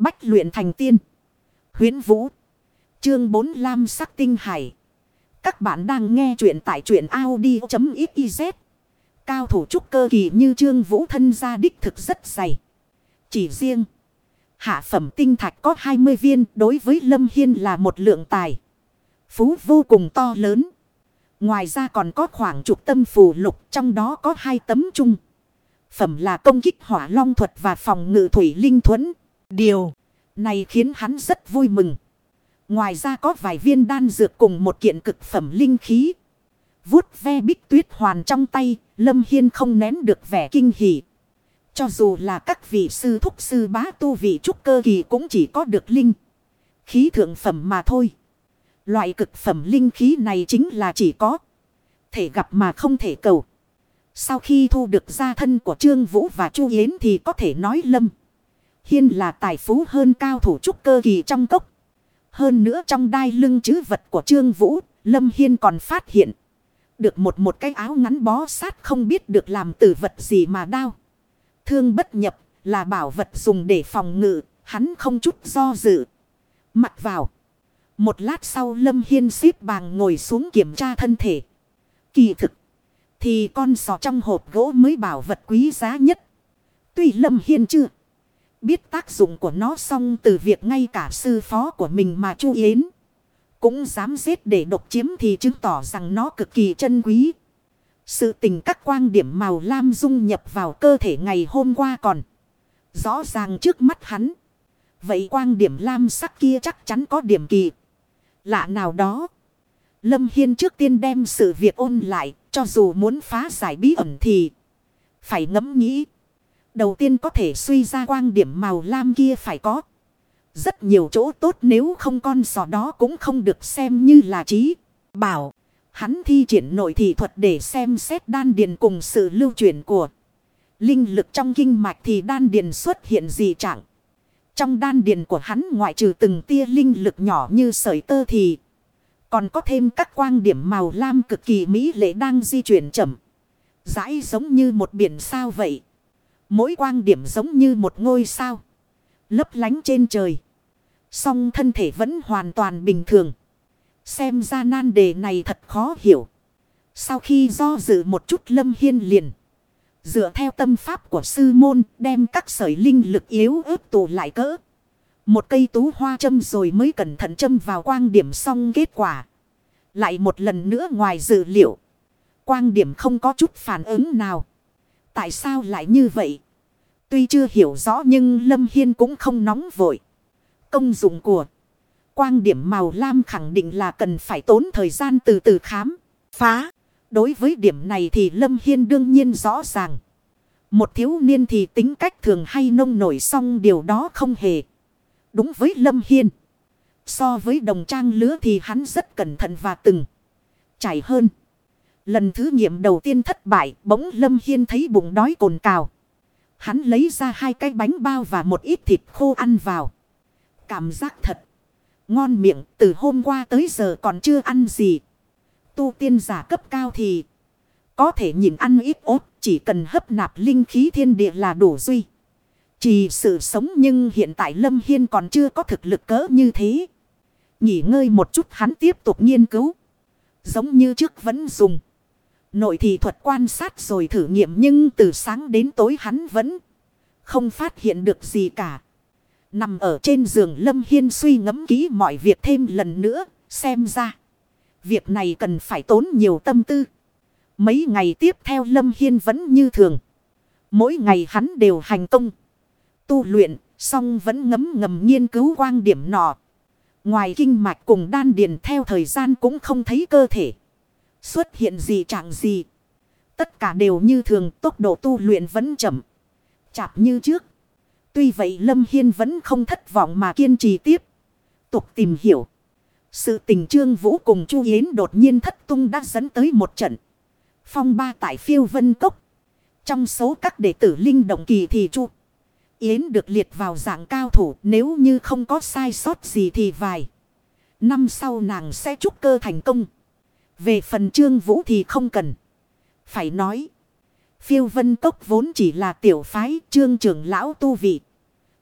Bách luyện thành tiên. Huyến Vũ. Chương 4 Lam sắc tinh hải. Các bạn đang nghe truyện tại truyện Audi.xyz. Cao thủ trúc cơ kỳ như Trương Vũ thân gia đích thực rất dày. Chỉ riêng. Hạ phẩm tinh thạch có 20 viên đối với Lâm Hiên là một lượng tài. Phú vô cùng to lớn. Ngoài ra còn có khoảng chục tâm phù lục, trong đó có hai tấm chung. Phẩm là công kích hỏa long thuật và phòng ngự thủy linh thuẫn. Điều này khiến hắn rất vui mừng. Ngoài ra có vài viên đan dược cùng một kiện cực phẩm linh khí. Vút ve bích tuyết hoàn trong tay, Lâm Hiên không nén được vẻ kinh hỉ. Cho dù là các vị sư thúc sư bá tu vị trúc cơ kỳ cũng chỉ có được linh. Khí thượng phẩm mà thôi. Loại cực phẩm linh khí này chính là chỉ có. Thể gặp mà không thể cầu. Sau khi thu được gia thân của Trương Vũ và Chu Yến thì có thể nói Lâm. Hiên là tài phú hơn cao thủ trúc cơ kỳ trong cốc. Hơn nữa trong đai lưng chứ vật của Trương Vũ, Lâm Hiên còn phát hiện. Được một một cái áo ngắn bó sát không biết được làm từ vật gì mà đau. Thương bất nhập là bảo vật dùng để phòng ngự, hắn không chút do dự. Mặc vào. Một lát sau Lâm Hiên xếp bàng ngồi xuống kiểm tra thân thể. Kỳ thực. Thì con sò trong hộp gỗ mới bảo vật quý giá nhất. Tuy Lâm Hiên chưa. Biết tác dụng của nó xong từ việc ngay cả sư phó của mình mà chu yến. Cũng dám giết để độc chiếm thì chứng tỏ rằng nó cực kỳ chân quý. Sự tình các quang điểm màu lam dung nhập vào cơ thể ngày hôm qua còn. Rõ ràng trước mắt hắn. Vậy quang điểm lam sắc kia chắc chắn có điểm kỳ. Lạ nào đó. Lâm Hiên trước tiên đem sự việc ôn lại. Cho dù muốn phá giải bí ẩn thì. Phải ngẫm nghĩ. Đầu tiên có thể suy ra quang điểm màu lam kia phải có. Rất nhiều chỗ tốt nếu không con sò đó cũng không được xem như là trí. Bảo. Hắn thi triển nội thị thuật để xem xét đan điền cùng sự lưu chuyển của linh lực trong kinh mạch thì đan điền xuất hiện gì chẳng Trong đan điền của hắn ngoại trừ từng tia linh lực nhỏ như sợi tơ thì còn có thêm các quang điểm màu lam cực kỳ mỹ lệ đang di chuyển chậm. Rãi giống như một biển sao vậy. Mỗi quang điểm giống như một ngôi sao. Lấp lánh trên trời. Song thân thể vẫn hoàn toàn bình thường. Xem ra nan đề này thật khó hiểu. Sau khi do dự một chút lâm hiên liền. Dựa theo tâm pháp của sư môn đem các sợi linh lực yếu ớt tụ lại cỡ. Một cây tú hoa châm rồi mới cẩn thận châm vào quang điểm xong kết quả. Lại một lần nữa ngoài dự liệu. Quang điểm không có chút phản ứng nào. Tại sao lại như vậy? Tuy chưa hiểu rõ nhưng Lâm Hiên cũng không nóng vội. Công dụng của quang điểm màu lam khẳng định là cần phải tốn thời gian từ từ khám, phá. Đối với điểm này thì Lâm Hiên đương nhiên rõ ràng. Một thiếu niên thì tính cách thường hay nông nổi xong điều đó không hề. Đúng với Lâm Hiên. So với đồng trang lứa thì hắn rất cẩn thận và từng chảy hơn. Lần thử nghiệm đầu tiên thất bại, bỗng Lâm Hiên thấy bụng đói cồn cào. Hắn lấy ra hai cái bánh bao và một ít thịt khô ăn vào. Cảm giác thật. Ngon miệng, từ hôm qua tới giờ còn chưa ăn gì. Tu tiên giả cấp cao thì có thể nhìn ăn ít ốt, chỉ cần hấp nạp linh khí thiên địa là đủ duy. Chỉ sự sống nhưng hiện tại Lâm Hiên còn chưa có thực lực cỡ như thế. Nghỉ ngơi một chút, hắn tiếp tục nghiên cứu. Giống như trước vẫn dùng. Nội thì thuật quan sát rồi thử nghiệm nhưng từ sáng đến tối hắn vẫn không phát hiện được gì cả. Nằm ở trên giường Lâm Hiên suy ngẫm kỹ mọi việc thêm lần nữa, xem ra. Việc này cần phải tốn nhiều tâm tư. Mấy ngày tiếp theo Lâm Hiên vẫn như thường. Mỗi ngày hắn đều hành công. Tu luyện, xong vẫn ngấm ngầm nghiên cứu quan điểm nọ. Ngoài kinh mạch cùng đan điền theo thời gian cũng không thấy cơ thể. Xuất hiện gì trạng gì. Tất cả đều như thường, tốc độ tu luyện vẫn chậm. Chạp như trước. Tuy vậy Lâm Hiên vẫn không thất vọng mà kiên trì tiếp. Tục tìm hiểu. Sự tình trương vũ cùng Chu Yến đột nhiên thất tung đã dẫn tới một trận. Phong ba tại phiêu vân cốc. Trong số các đệ tử linh động kỳ thì Chu Yến được liệt vào dạng cao thủ, nếu như không có sai sót gì thì vài. Năm sau nàng sẽ trúc cơ thành công. Về phần trương vũ thì không cần. Phải nói. Phiêu vân cốc vốn chỉ là tiểu phái trương trưởng lão tu vị.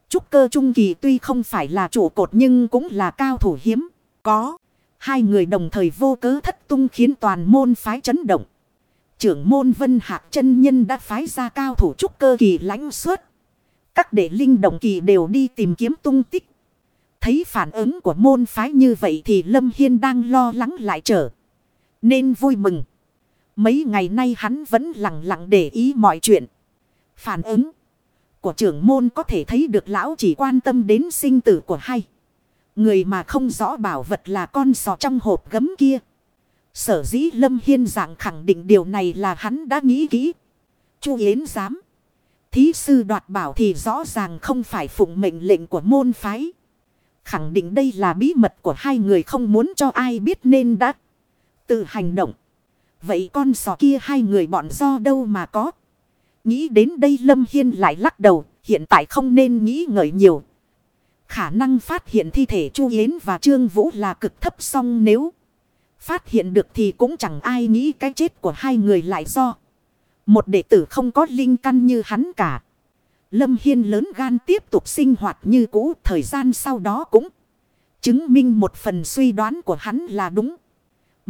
Trúc cơ trung kỳ tuy không phải là chủ cột nhưng cũng là cao thủ hiếm. Có. Hai người đồng thời vô cớ thất tung khiến toàn môn phái chấn động. Trưởng môn Vân Hạc chân Nhân đã phái ra cao thủ trúc cơ kỳ lãnh suốt. Các đệ linh động kỳ đều đi tìm kiếm tung tích. Thấy phản ứng của môn phái như vậy thì Lâm Hiên đang lo lắng lại trở. Nên vui mừng. Mấy ngày nay hắn vẫn lặng lặng để ý mọi chuyện. Phản ứng của trưởng môn có thể thấy được lão chỉ quan tâm đến sinh tử của hai. Người mà không rõ bảo vật là con sò trong hộp gấm kia. Sở dĩ Lâm Hiên dạng khẳng định điều này là hắn đã nghĩ kỹ. Chu Yến dám. Thí sư đoạt bảo thì rõ ràng không phải phụng mệnh lệnh của môn phái. Khẳng định đây là bí mật của hai người không muốn cho ai biết nên đã tự hành động. Vậy con sò kia hai người bọn do đâu mà có. Nghĩ đến đây Lâm Hiên lại lắc đầu. Hiện tại không nên nghĩ ngợi nhiều. Khả năng phát hiện thi thể Chu Yến và Trương Vũ là cực thấp song nếu phát hiện được thì cũng chẳng ai nghĩ cái chết của hai người lại do. Một đệ tử không có linh căn như hắn cả. Lâm Hiên lớn gan tiếp tục sinh hoạt như cũ, thời gian sau đó cũng chứng minh một phần suy đoán của hắn là đúng.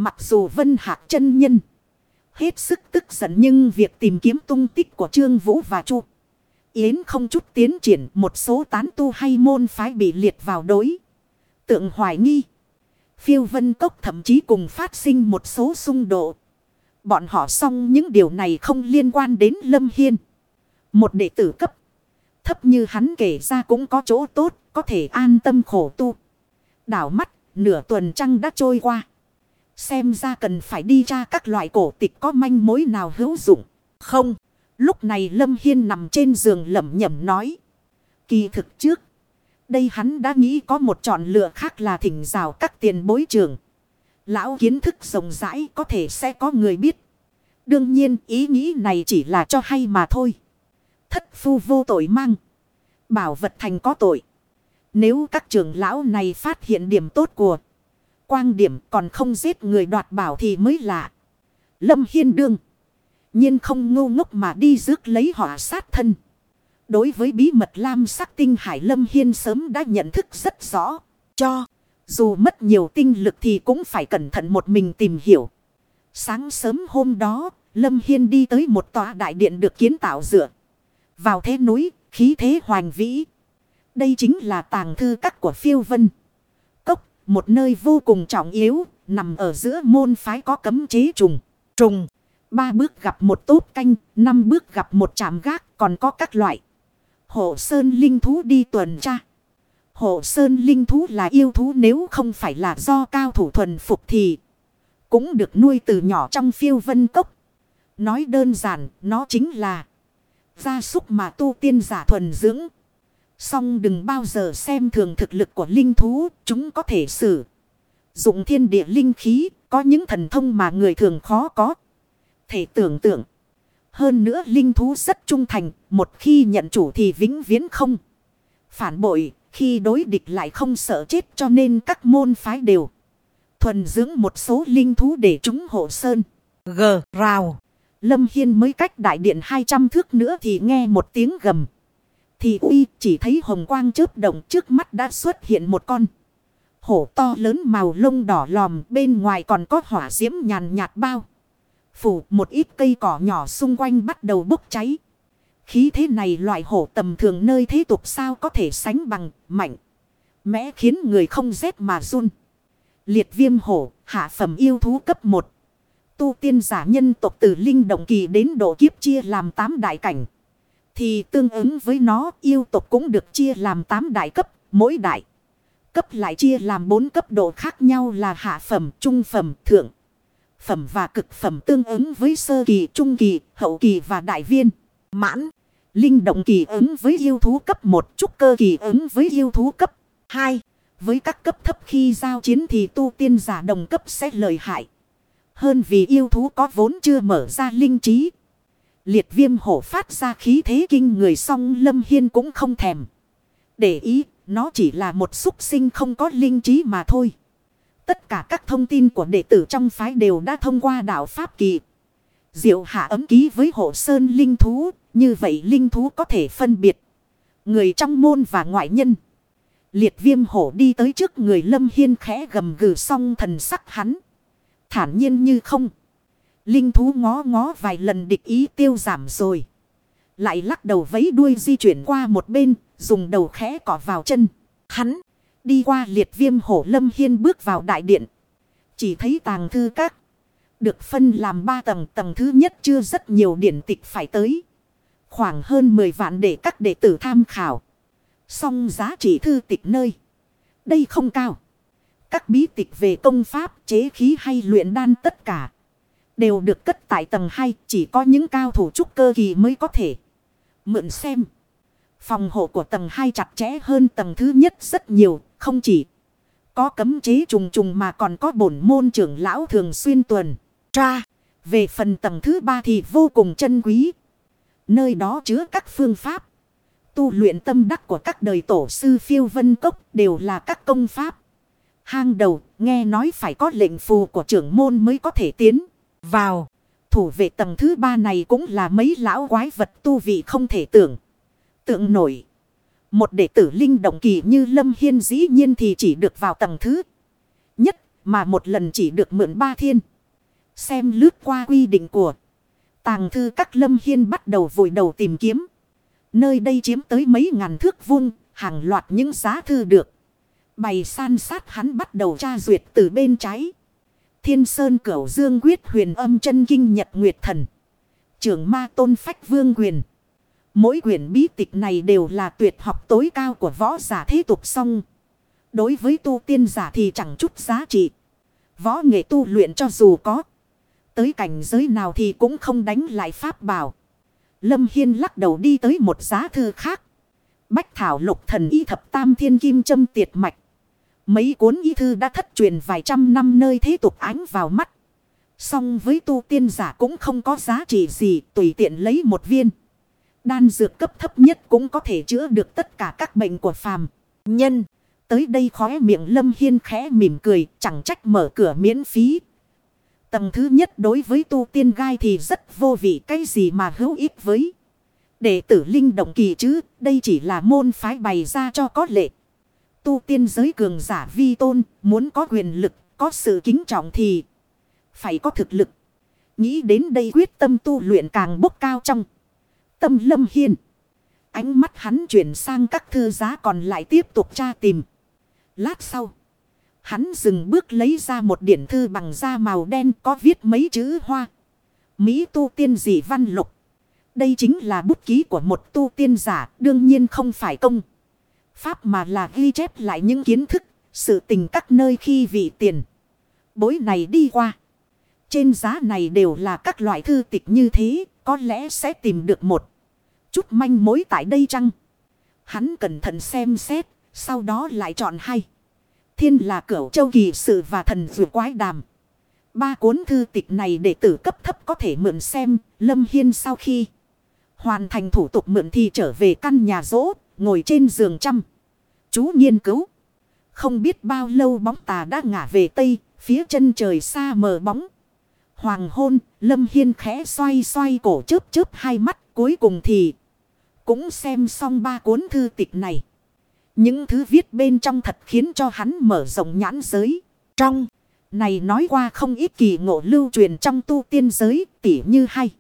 Mặc dù Vân Hạc chân nhân hết sức tức giận nhưng việc tìm kiếm tung tích của Trương Vũ và Chu Yến không chút tiến triển một số tán tu hay môn phái bị liệt vào đối. Tượng hoài nghi. Phiêu vân cốc thậm chí cùng phát sinh một số xung đột. Bọn họ xong những điều này không liên quan đến Lâm Hiên. Một đệ tử cấp. Thấp như hắn kể ra cũng có chỗ tốt, có thể an tâm khổ tu. Đảo mắt, nửa tuần trăng đã trôi qua. Xem ra cần phải đi ra các loại cổ tịch có manh mối nào hữu dụng. Không, lúc này Lâm Hiên nằm trên giường lẩm nhẩm nói. Kỳ thực trước, đây hắn đã nghĩ có một chọn lựa khác là thỉnh rào các tiền bối trường. Lão kiến thức rộng rãi có thể sẽ có người biết. Đương nhiên ý nghĩ này chỉ là cho hay mà thôi. Thất phu vô tội mang. Bảo vật thành có tội. Nếu các trưởng lão này phát hiện điểm tốt của quang điểm còn không giết người đoạt bảo thì mới lạ. Lâm Hiên Đương. nhiên không ngu ngốc mà đi rước lấy họ sát thân. Đối với bí mật lam sắc tinh hải Lâm Hiên sớm đã nhận thức rất rõ. Cho. Dù mất nhiều tinh lực thì cũng phải cẩn thận một mình tìm hiểu. Sáng sớm hôm đó, Lâm Hiên đi tới một tòa đại điện được kiến tạo dựa. Vào thế núi, khí thế hoành vĩ. Đây chính là tàng thư các của phiêu vân. Một nơi vô cùng trọng yếu, nằm ở giữa môn phái có cấm chế trùng. Trùng, ba bước gặp một tốt canh, năm bước gặp một chạm gác, còn có các loại. Hộ sơn linh thú đi tuần tra. Hộ sơn linh thú là yêu thú nếu không phải là do cao thủ thuần phục thì cũng được nuôi từ nhỏ trong phiêu vân cốc. Nói đơn giản, nó chính là gia súc mà tu tiên giả thuần dưỡng. Song đừng bao giờ xem thường thực lực của linh thú, chúng có thể sử. Dụng thiên địa linh khí, có những thần thông mà người thường khó có. Thể tưởng tượng. Hơn nữa linh thú rất trung thành, một khi nhận chủ thì vĩnh viễn không. Phản bội, khi đối địch lại không sợ chết cho nên các môn phái đều. Thuần dưỡng một số linh thú để chúng hộ sơn. G. Rào. Lâm Hiên mới cách đại điện 200 thước nữa thì nghe một tiếng gầm. Thì uy chỉ thấy hồng quang chớp động trước mắt đã xuất hiện một con. Hổ to lớn màu lông đỏ lòm bên ngoài còn có hỏa diễm nhàn nhạt bao. Phủ một ít cây cỏ nhỏ xung quanh bắt đầu bốc cháy. Khí thế này loại hổ tầm thường nơi thế tục sao có thể sánh bằng mạnh. Mẽ khiến người không rét mà run. Liệt viêm hổ, hạ phẩm yêu thú cấp 1. Tu tiên giả nhân tộc từ linh động kỳ đến độ kiếp chia làm 8 đại cảnh. Thì tương ứng với nó yêu tộc cũng được chia làm 8 đại cấp, mỗi đại. Cấp lại chia làm 4 cấp độ khác nhau là hạ phẩm, trung phẩm, thượng. Phẩm và cực phẩm tương ứng với sơ kỳ, trung kỳ, hậu kỳ và đại viên. Mãn, linh động kỳ ứng với yêu thú cấp 1, trúc cơ kỳ ứng với yêu thú cấp 2. Với các cấp thấp khi giao chiến thì tu tiên giả đồng cấp sẽ lợi hại. Hơn vì yêu thú có vốn chưa mở ra linh trí. Liệt viêm hổ phát ra khí thế kinh người song lâm hiên cũng không thèm. Để ý, nó chỉ là một xúc sinh không có linh trí mà thôi. Tất cả các thông tin của đệ tử trong phái đều đã thông qua đạo Pháp Kỳ. Diệu hạ ấm ký với hộ sơn linh thú, như vậy linh thú có thể phân biệt. Người trong môn và ngoại nhân. Liệt viêm hổ đi tới trước người Lâm Hiên khẽ gầm gừ song thần sắc hắn. Thản nhiên như không. Linh thú ngó ngó vài lần địch ý tiêu giảm rồi. Lại lắc đầu vấy đuôi di chuyển qua một bên, dùng đầu khẽ cỏ vào chân. Hắn, đi qua liệt viêm hổ Lâm Hiên bước vào đại điện. Chỉ thấy tàng thư các. Được phân làm ba tầng, tầng thứ nhất chưa rất nhiều điển tịch phải tới. Khoảng hơn 10 vạn để các đệ tử tham khảo. Song giá trị thư tịch nơi. Đây không cao. Các bí tịch về công pháp, chế khí hay luyện đan tất cả. Đều được cất tại tầng 2, chỉ có những cao thủ trúc cơ kỳ mới có thể. Mượn xem. Phòng hộ của tầng 2 chặt chẽ hơn tầng thứ nhất rất nhiều, không chỉ có cấm chế trùng trùng mà còn có bổn môn trưởng lão thường xuyên tuần. Tra, về phần tầng thứ 3 thì vô cùng chân quý. Nơi đó chứa các phương pháp. Tu luyện tâm đắc của các đời tổ sư phiêu vân cốc đều là các công pháp. Hang đầu, nghe nói phải có lệnh phù của trưởng môn mới có thể tiến vào. Thủ vệ tầng thứ ba này cũng là mấy lão quái vật tu vị không thể tưởng. Tượng nổi. Một đệ tử linh động kỳ như Lâm Hiên dĩ nhiên thì chỉ được vào tầng thứ nhất mà một lần chỉ được mượn ba thiên. Xem lướt qua quy định của tàng thư các Lâm Hiên bắt đầu vội đầu tìm kiếm. Nơi đây chiếm tới mấy ngàn thước vuông, hàng loạt những giá thư được. Bày san sát hắn bắt đầu tra duyệt từ bên trái. Thiên Sơn Cửu Dương Quyết huyền âm chân kinh nhật nguyệt thần. Trưởng ma tôn phách vương quyền. Mỗi quyển bí tịch này đều là tuyệt học tối cao của võ giả thế tục song. Đối với tu tiên giả thì chẳng chút giá trị. Võ nghệ tu luyện cho dù có. Tới cảnh giới nào thì cũng không đánh lại pháp bảo. Lâm Hiên lắc đầu đi tới một giá thư khác. Bách Thảo Lục Thần Y Thập Tam Thiên Kim Châm Tiệt Mạch. Mấy cuốn y thư đã thất truyền vài trăm năm nơi thế tục ánh vào mắt. Song với tu tiên giả cũng không có giá trị gì tùy tiện lấy một viên. Đan dược cấp thấp nhất cũng có thể chữa được tất cả các bệnh của phàm. Nhân, tới đây khóe miệng Lâm Hiên khẽ mỉm cười, chẳng trách mở cửa miễn phí. Tầng thứ nhất đối với tu tiên gai thì rất vô vị cái gì mà hữu ích với. Đệ tử linh động kỳ chứ, đây chỉ là môn phái bày ra cho có lệ. Tu tiên giới cường giả vi tôn, muốn có quyền lực, có sự kính trọng thì phải có thực lực. Nghĩ đến đây quyết tâm tu luyện càng bốc cao trong. Tâm lâm hiên. Ánh mắt hắn chuyển sang các thư giá còn lại tiếp tục tra tìm. Lát sau. Hắn dừng bước lấy ra một điển thư bằng da màu đen có viết mấy chữ hoa. Mỹ tu tiên dị văn lục. Đây chính là bút ký của một tu tiên giả, đương nhiên không phải công. Pháp mà là ghi chép lại những kiến thức, sự tình các nơi khi vị tiền. Bối này đi qua. Trên giá này đều là các loại thư tịch như thế, có lẽ sẽ tìm được một chút manh mối tại đây chăng? Hắn cẩn thận xem xét, sau đó lại chọn hai. Thiên là cửu châu kỳ sự và thần dụ quái đàm. Ba cuốn thư tịch này để tử cấp thấp có thể mượn xem, Lâm Hiên sau khi hoàn thành thủ tục mượn thì trở về căn nhà rỗ, ngồi trên giường chăm. Chú nghiên cứu. Không biết bao lâu bóng tà đã ngả về tây, phía chân trời xa mờ bóng. Hoàng hôn, Lâm Hiên khẽ xoay xoay cổ chớp chớp hai mắt, cuối cùng thì cũng xem xong ba cuốn thư tịch này. Những thứ viết bên trong thật khiến cho hắn mở rộng nhãn giới. Trong này nói qua không ít kỳ ngộ lưu truyền trong tu tiên giới tỉ như hay.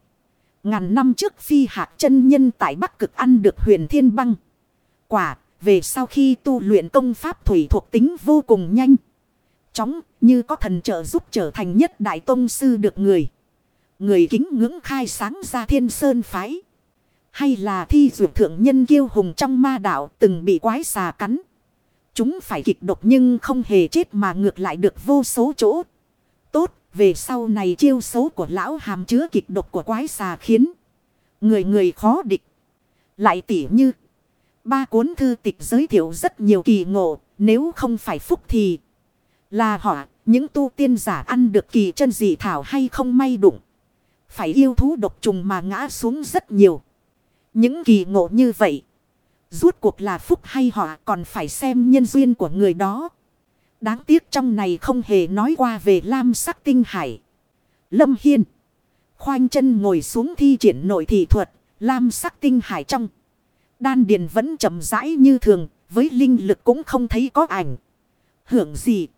Ngàn năm trước phi hạt chân nhân tại Bắc Cực ăn được huyền thiên băng. Quả, về sau khi tu luyện công pháp thủy thuộc tính vô cùng nhanh. Chóng, như có thần trợ giúp trở thành nhất đại tông sư được người. Người kính ngưỡng khai sáng ra thiên sơn phái. Hay là thi dụ thượng nhân kiêu hùng trong ma đạo từng bị quái xà cắn. Chúng phải kịch độc nhưng không hề chết mà ngược lại được vô số chỗ. Tốt, về sau này chiêu xấu của lão hàm chứa kịch độc của quái xà khiến người người khó địch. Lại tỉ như ba cuốn thư tịch giới thiệu rất nhiều kỳ ngộ, nếu không phải phúc thì là họ, những tu tiên giả ăn được kỳ chân dị thảo hay không may đụng. Phải yêu thú độc trùng mà ngã xuống rất nhiều. Những kỳ ngộ như vậy. Rút cuộc là phúc hay họ còn phải xem nhân duyên của người đó. Đáng tiếc trong này không hề nói qua về lam sắc tinh hải. Lâm Hiên. Khoanh chân ngồi xuống thi triển nội thị thuật. Lam sắc tinh hải trong. Đan điền vẫn chậm rãi như thường, với linh lực cũng không thấy có ảnh. Hưởng gì?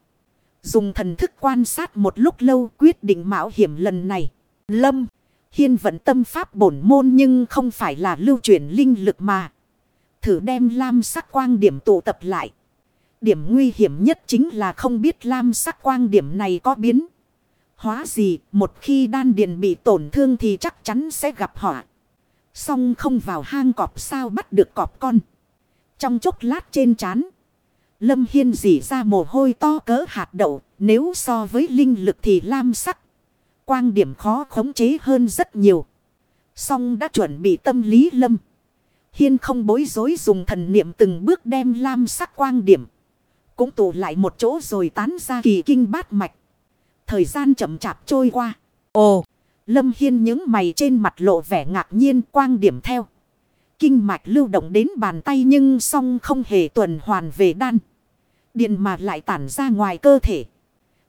Dùng thần thức quan sát một lúc lâu quyết định mạo hiểm lần này. Lâm, hiên vận tâm pháp bổn môn nhưng không phải là lưu chuyển linh lực mà. Thử đem lam sắc quang điểm tụ tập lại. Điểm nguy hiểm nhất chính là không biết lam sắc quang điểm này có biến. Hóa gì, một khi đan điền bị tổn thương thì chắc chắn sẽ gặp họa. Xong không vào hang cọp sao bắt được cọp con. Trong chốc lát trên chán. Lâm Hiên dỉ ra mồ hôi to cỡ hạt đậu. Nếu so với linh lực thì lam sắc. Quang điểm khó khống chế hơn rất nhiều. Xong đã chuẩn bị tâm lý Lâm. Hiên không bối rối dùng thần niệm từng bước đem lam sắc quang điểm. Cũng tụ lại một chỗ rồi tán ra kỳ kinh bát mạch. Thời gian chậm chạp trôi qua. Ồ! Lâm Hiên những mày trên mặt lộ vẻ ngạc nhiên quang điểm theo. Kinh mạch lưu động đến bàn tay nhưng song không hề tuần hoàn về đan. Điện mà lại tản ra ngoài cơ thể.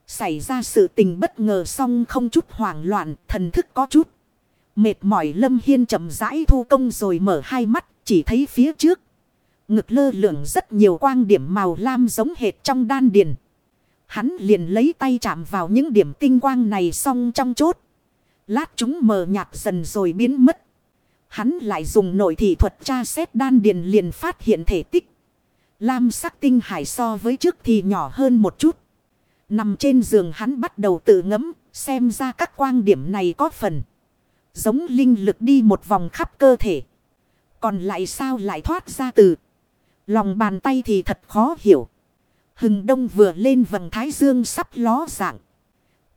Xảy ra sự tình bất ngờ song không chút hoảng loạn, thần thức có chút. Mệt mỏi Lâm Hiên chậm rãi thu công rồi mở hai mắt, chỉ thấy phía trước. Ngực lơ lượng rất nhiều quang điểm màu lam giống hệt trong đan điền. Hắn liền lấy tay chạm vào những điểm tinh quang này xong trong chốt. Lát chúng mờ nhạt dần rồi biến mất. Hắn lại dùng nội thị thuật tra xét đan điền liền phát hiện thể tích. Lam sắc tinh hải so với trước thì nhỏ hơn một chút. Nằm trên giường hắn bắt đầu tự ngẫm, xem ra các quang điểm này có phần. Giống linh lực đi một vòng khắp cơ thể. Còn lại sao lại thoát ra từ lòng bàn tay thì thật khó hiểu. Hừng đông vừa lên vầng thái dương sắp ló dạng.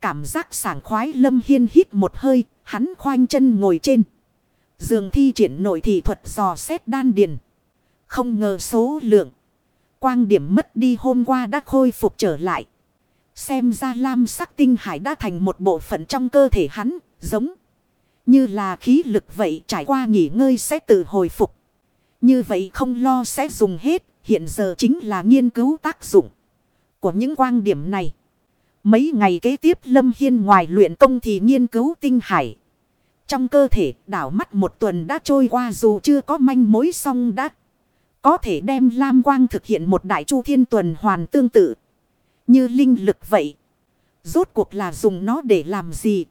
Cảm giác sảng khoái lâm hiên hít một hơi, hắn khoanh chân ngồi trên. Dường thi triển nội thị thuật dò xét đan điền. Không ngờ số lượng. Quang điểm mất đi hôm qua đã khôi phục trở lại. Xem ra lam sắc tinh hải đã thành một bộ phận trong cơ thể hắn, giống như là khí lực vậy trải qua nghỉ ngơi sẽ tự hồi phục. Như vậy không lo sẽ dùng hết, hiện giờ chính là nghiên cứu tác dụng của những quang điểm này. Mấy ngày kế tiếp Lâm Hiên ngoài luyện công thì nghiên cứu tinh hải. Trong cơ thể, đảo mắt một tuần đã trôi qua dù chưa có manh mối song đã. Có thể đem Lam Quang thực hiện một đại chu thiên tuần hoàn tương tự. Như linh lực vậy. Rốt cuộc là dùng nó để làm gì?